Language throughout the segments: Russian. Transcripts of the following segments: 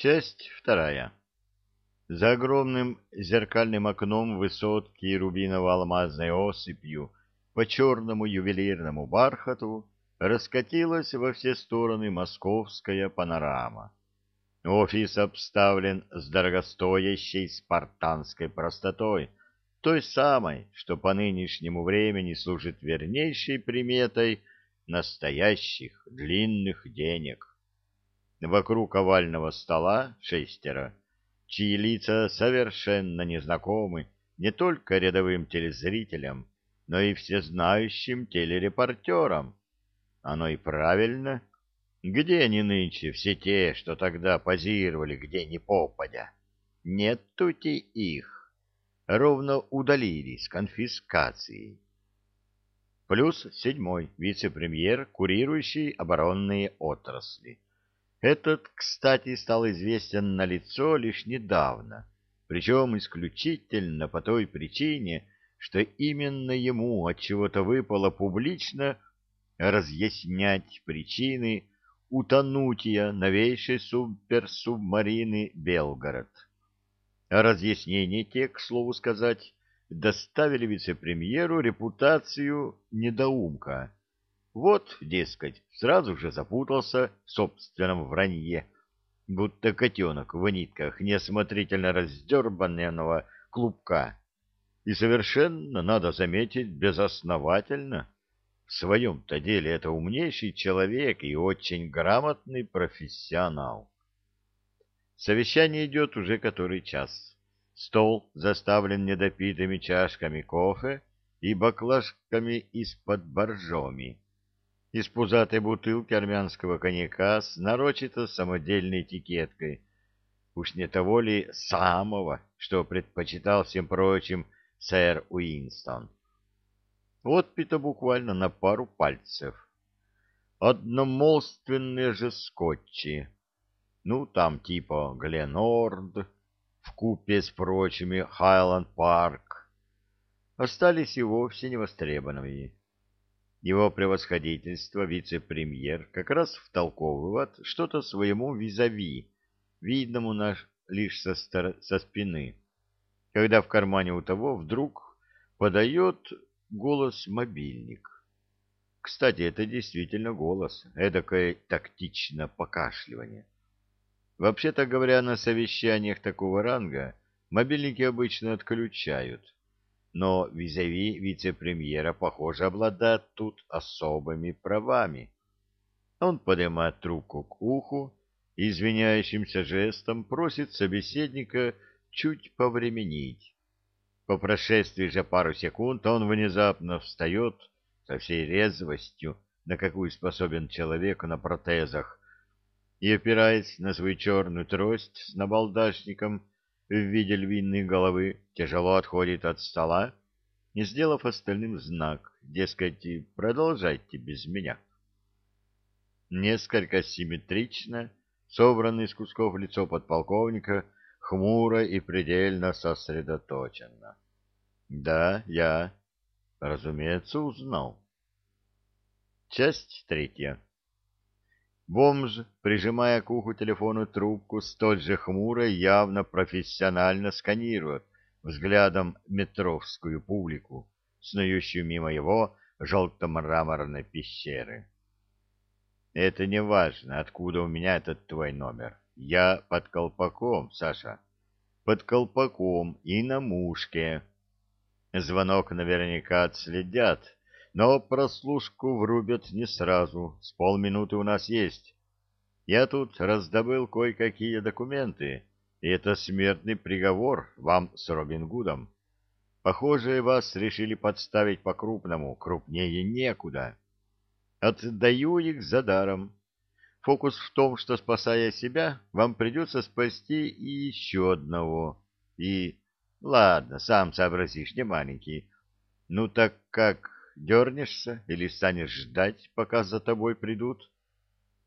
Часть вторая. За огромным зеркальным окном высотки рубиново-алмазной осыпью по черному ювелирному бархату раскатилась во все стороны московская панорама. Офис обставлен с дорогостоящей спартанской простотой, той самой, что по нынешнему времени служит вернейшей приметой настоящих длинных денег. Вокруг овального стола шестеро, чьи лица совершенно незнакомы не только рядовым телезрителям, но и всезнающим телерепортерам. Оно и правильно. Где они нынче, все те, что тогда позировали, где ни попадя? Нету-те их. Ровно удалились с конфискацией. Плюс седьмой вице-премьер, курирующий оборонные отрасли. Этот, кстати, стал известен на лицо лишь недавно, причем исключительно по той причине, что именно ему от чего-то выпало публично разъяснять причины утонутия новейшей суперсубмарины «Белгород». А разъяснения те, к слову сказать, доставили вице-премьеру репутацию недоумка, вот, дескать, сразу же запутался в собственном вранье, будто котенок в нитках неосмотрительно раздербанного клубка. И совершенно, надо заметить, безосновательно. В своем-то деле это умнейший человек и очень грамотный профессионал. Совещание идет уже который час. Стол заставлен недопитыми чашками кофе и баклажками из-под боржоми из пузатой бутылки армянского коньяка с нарочито самодельной этикеткой. Уж не того ли самого, что предпочитал всем прочим сэр Уинстон. Отпито буквально на пару пальцев. Одномолственные же скотчи. Ну, там типа Гленорд, вкупе с прочими Хайланд Парк. Остались и вовсе невостребованными. Его превосходительство, вице-премьер, как раз втолковывает что-то своему визави, видному наш лишь со, стор... со спины, когда в кармане у того вдруг подает голос мобильник. Кстати, это действительно голос, эдакое тактично покашливание. Вообще-то говоря, на совещаниях такого ранга мобильники обычно отключают но визави вице-премьера, похоже, обладает тут особыми правами. Он поднимает трубку к уху и извиняющимся жестом просит собеседника чуть повременить. По прошествии же пару секунд он внезапно встает со всей резвостью, на какую способен человек на протезах, и, опираясь на свою черную трость с набалдашником, в виде львиной головы тяжело отходит от стола, не сделав остальным знак, дескать, продолжайте без меня. Несколько симметрично, собранное из кусков лицо подполковника, хмуро и предельно сосредоточенно. Да, я, разумеется, узнал. Часть третья. Бомж, прижимая к уху телефонную трубку, столь же хмуро явно профессионально сканирует взглядом метровскую публику, снующую мимо его желто-мраморной пещеры. «Это не важно, откуда у меня этот твой номер. Я под колпаком, Саша. Под колпаком и на мушке. Звонок наверняка отследят» но прослушку врубят не сразу, с полминуты у нас есть. Я тут раздобыл кое-какие документы, и это смертный приговор вам с Робин Гудом. Похоже, вас решили подставить по-крупному, крупнее некуда. Отдаю их за даром. Фокус в том, что, спасая себя, вам придется спасти и еще одного. И... Ладно, сам сообразишь, не маленький. Ну так как Дернешься или станешь ждать, пока за тобой придут?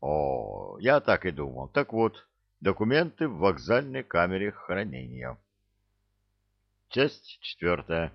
О, я так и думал. Так вот, документы в вокзальной камере хранения. Часть четвертая.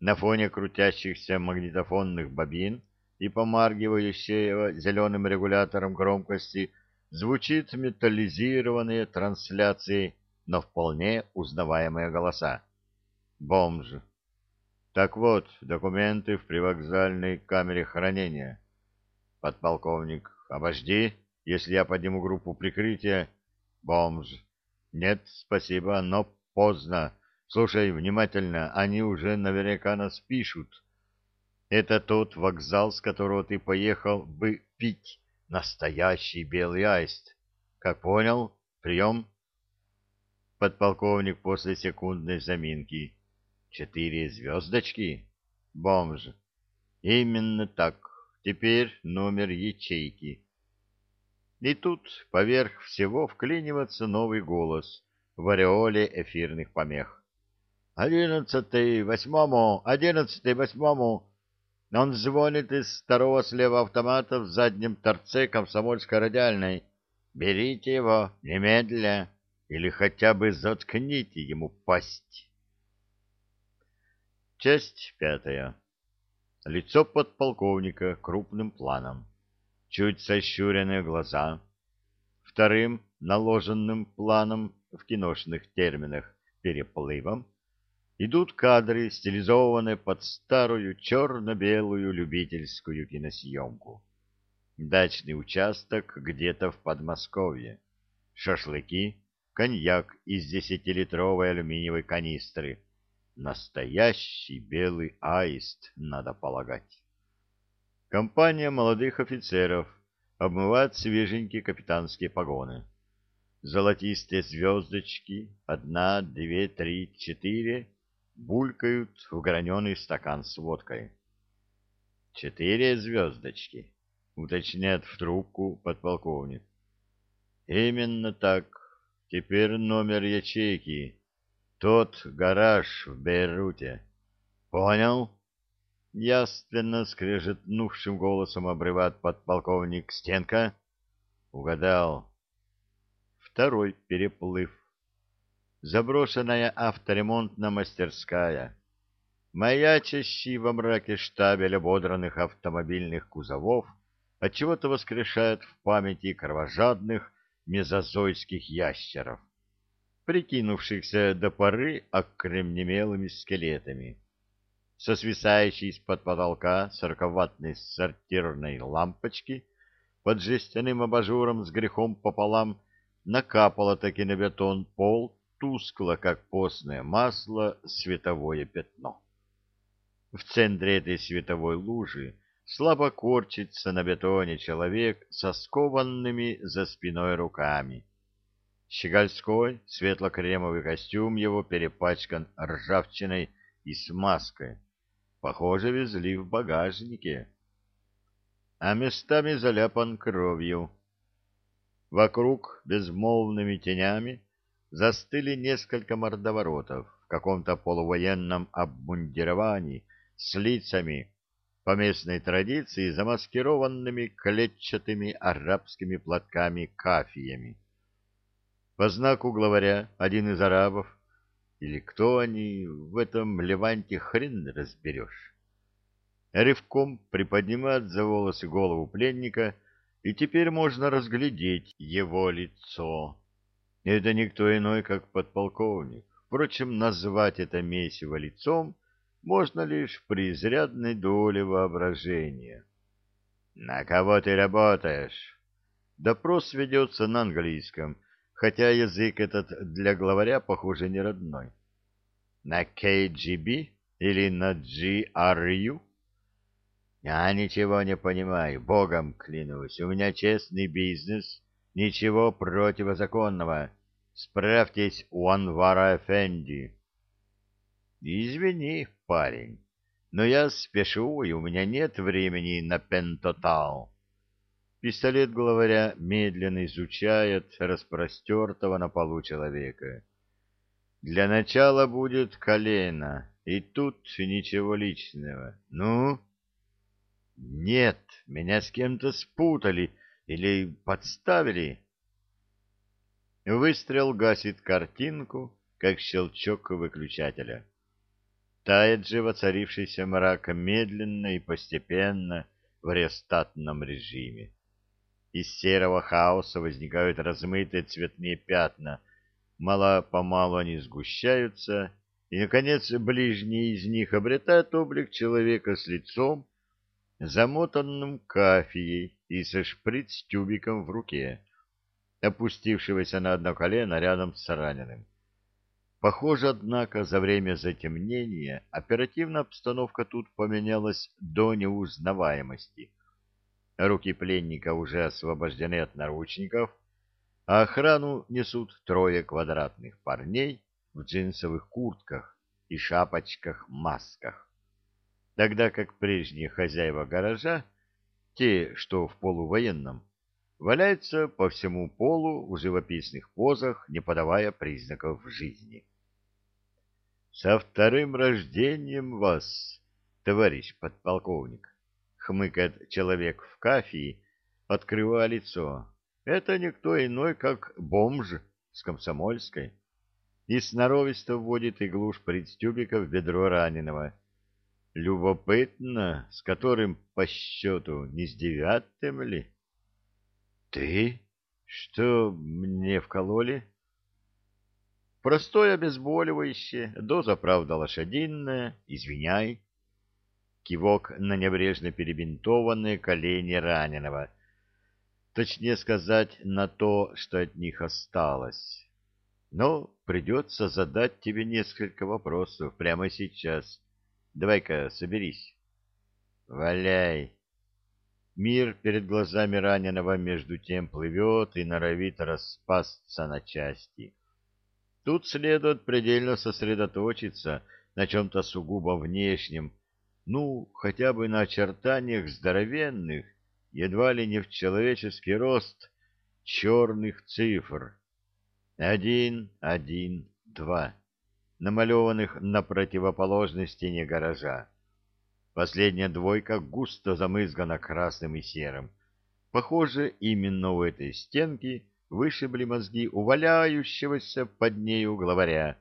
На фоне крутящихся магнитофонных бобин и помаргивающего зеленым регулятором громкости звучит металлизированные трансляции, но вполне узнаваемые голоса. Бомж. Так вот, документы в привокзальной камере хранения. Подполковник. Обожди, если я подниму группу прикрытия. Бомж. Нет, спасибо, но поздно. Слушай внимательно, они уже наверняка нас пишут. Это тот вокзал, с которого ты поехал бы пить настоящий белый аист. Как понял? Прием? Подполковник после секундной заминки. Четыре звездочки? Бомж. Именно так. Теперь номер ячейки. И тут поверх всего вклинивается новый голос в ореоле эфирных помех. «Одиннадцатый, восьмому, одиннадцатый, восьмому!» Он звонит из второго слева автомата в заднем торце комсомольской радиальной. Берите его немедля или хотя бы заткните ему пасть. Часть пятая. Лицо подполковника крупным планом. Чуть сощуренные глаза. Вторым наложенным планом в киношных терминах переплывом идут кадры, стилизованные под старую черно-белую любительскую киносъемку. Дачный участок где-то в Подмосковье. Шашлыки, коньяк из десятилитровой алюминиевой канистры. Настоящий белый аист, надо полагать. Компания молодых офицеров обмывает свеженькие капитанские погоны. Золотистые звездочки, одна, две, три, четыре — булькают в граненый стакан с водкой. «Четыре звездочки», — уточняет в трубку подполковник. «Именно так. Теперь номер ячейки. Тот гараж в Бейруте. Понял?» Яственно скрежетнувшим голосом обрывает подполковник Стенка. «Угадал». Второй переплыв заброшенная авторемонтная мастерская, маячащий во мраке штабель ободранных автомобильных кузовов отчего-то воскрешает в памяти кровожадных мезозойских ящеров, прикинувшихся до поры окремнемелыми скелетами. Со свисающей из-под потолка сороковатной сортирной лампочки под жестяным абажуром с грехом пополам накапало таки на бетон пол тускло, как постное масло, световое пятно. В центре этой световой лужи слабо корчится на бетоне человек со скованными за спиной руками. Щегольской светло-кремовый костюм его перепачкан ржавчиной и смазкой. Похоже, везли в багажнике. А местами заляпан кровью. Вокруг безмолвными тенями застыли несколько мордоворотов в каком-то полувоенном обмундировании с лицами, по местной традиции, замаскированными клетчатыми арабскими платками-кафиями. По знаку главаря один из арабов, или кто они, в этом леванте хрен разберешь, рывком приподнимает за волосы голову пленника, и теперь можно разглядеть его лицо. Это никто иной, как подполковник. Впрочем, назвать это месиво лицом можно лишь при изрядной доле воображения. «На кого ты работаешь?» Допрос ведется на английском, хотя язык этот для главаря, похоже, не родной. «На KGB или на GRU?» «Я ничего не понимаю, богом клянусь, у меня честный бизнес» Ничего противозаконного. Справьтесь у Анвара Эфенди. Извини, парень, но я спешу, и у меня нет времени на пентотал. Пистолет главаря медленно изучает распростертого на полу человека. Для начала будет колено, и тут ничего личного. Ну? Нет, меня с кем-то спутали, или подставили? Выстрел гасит картинку, как щелчок выключателя. Тает же воцарившийся мрак медленно и постепенно в рестатном режиме. Из серого хаоса возникают размытые цветные пятна. Мало-помалу они сгущаются, и, наконец, ближний из них обретает облик человека с лицом, замотанным кафией и со шприц-тюбиком в руке, опустившегося на одно колено рядом с раненым. Похоже, однако, за время затемнения оперативная обстановка тут поменялась до неузнаваемости. Руки пленника уже освобождены от наручников, а охрану несут трое квадратных парней в джинсовых куртках и шапочках-масках. Тогда как прежние хозяева гаража, те, что в полувоенном, валяются по всему полу в живописных позах, не подавая признаков жизни. «Со вторым рождением вас, товарищ подполковник!» — хмыкает человек в кафии, открывая лицо. «Это никто иной, как бомж с Комсомольской» и сноровисто вводит иглу шприц-тюбика в бедро раненого. Любопытно, с которым по счету, не с девятым ли? — Ты? Что мне вкололи? Простое обезболивающее, доза, правда, лошадиная, извиняй. Кивок на небрежно перебинтованные колени раненого. Точнее сказать, на то, что от них осталось. Но придется задать тебе несколько вопросов прямо сейчас. Давай-ка соберись. Валяй. Мир перед глазами раненого между тем плывет и норовит распасться на части. Тут следует предельно сосредоточиться на чем-то сугубо внешнем, ну, хотя бы на очертаниях здоровенных, едва ли не в человеческий рост, черных цифр. Один, один, два, намалеванных на противоположной стене гаража. Последняя двойка густо замызгана красным и серым. Похоже, именно у этой стенки вышибли мозги уваляющегося под нею главаря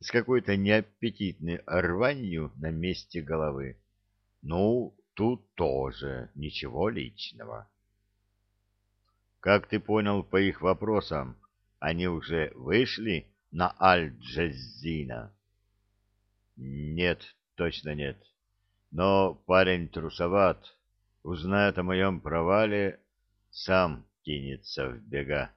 с какой-то неаппетитной рванью на месте головы. Ну, тут тоже ничего личного. Как ты понял по их вопросам, они уже вышли на Аль-Джаззина? Нет, точно нет. Но парень трусоват. Узнает о моем провале, сам кинется в бега.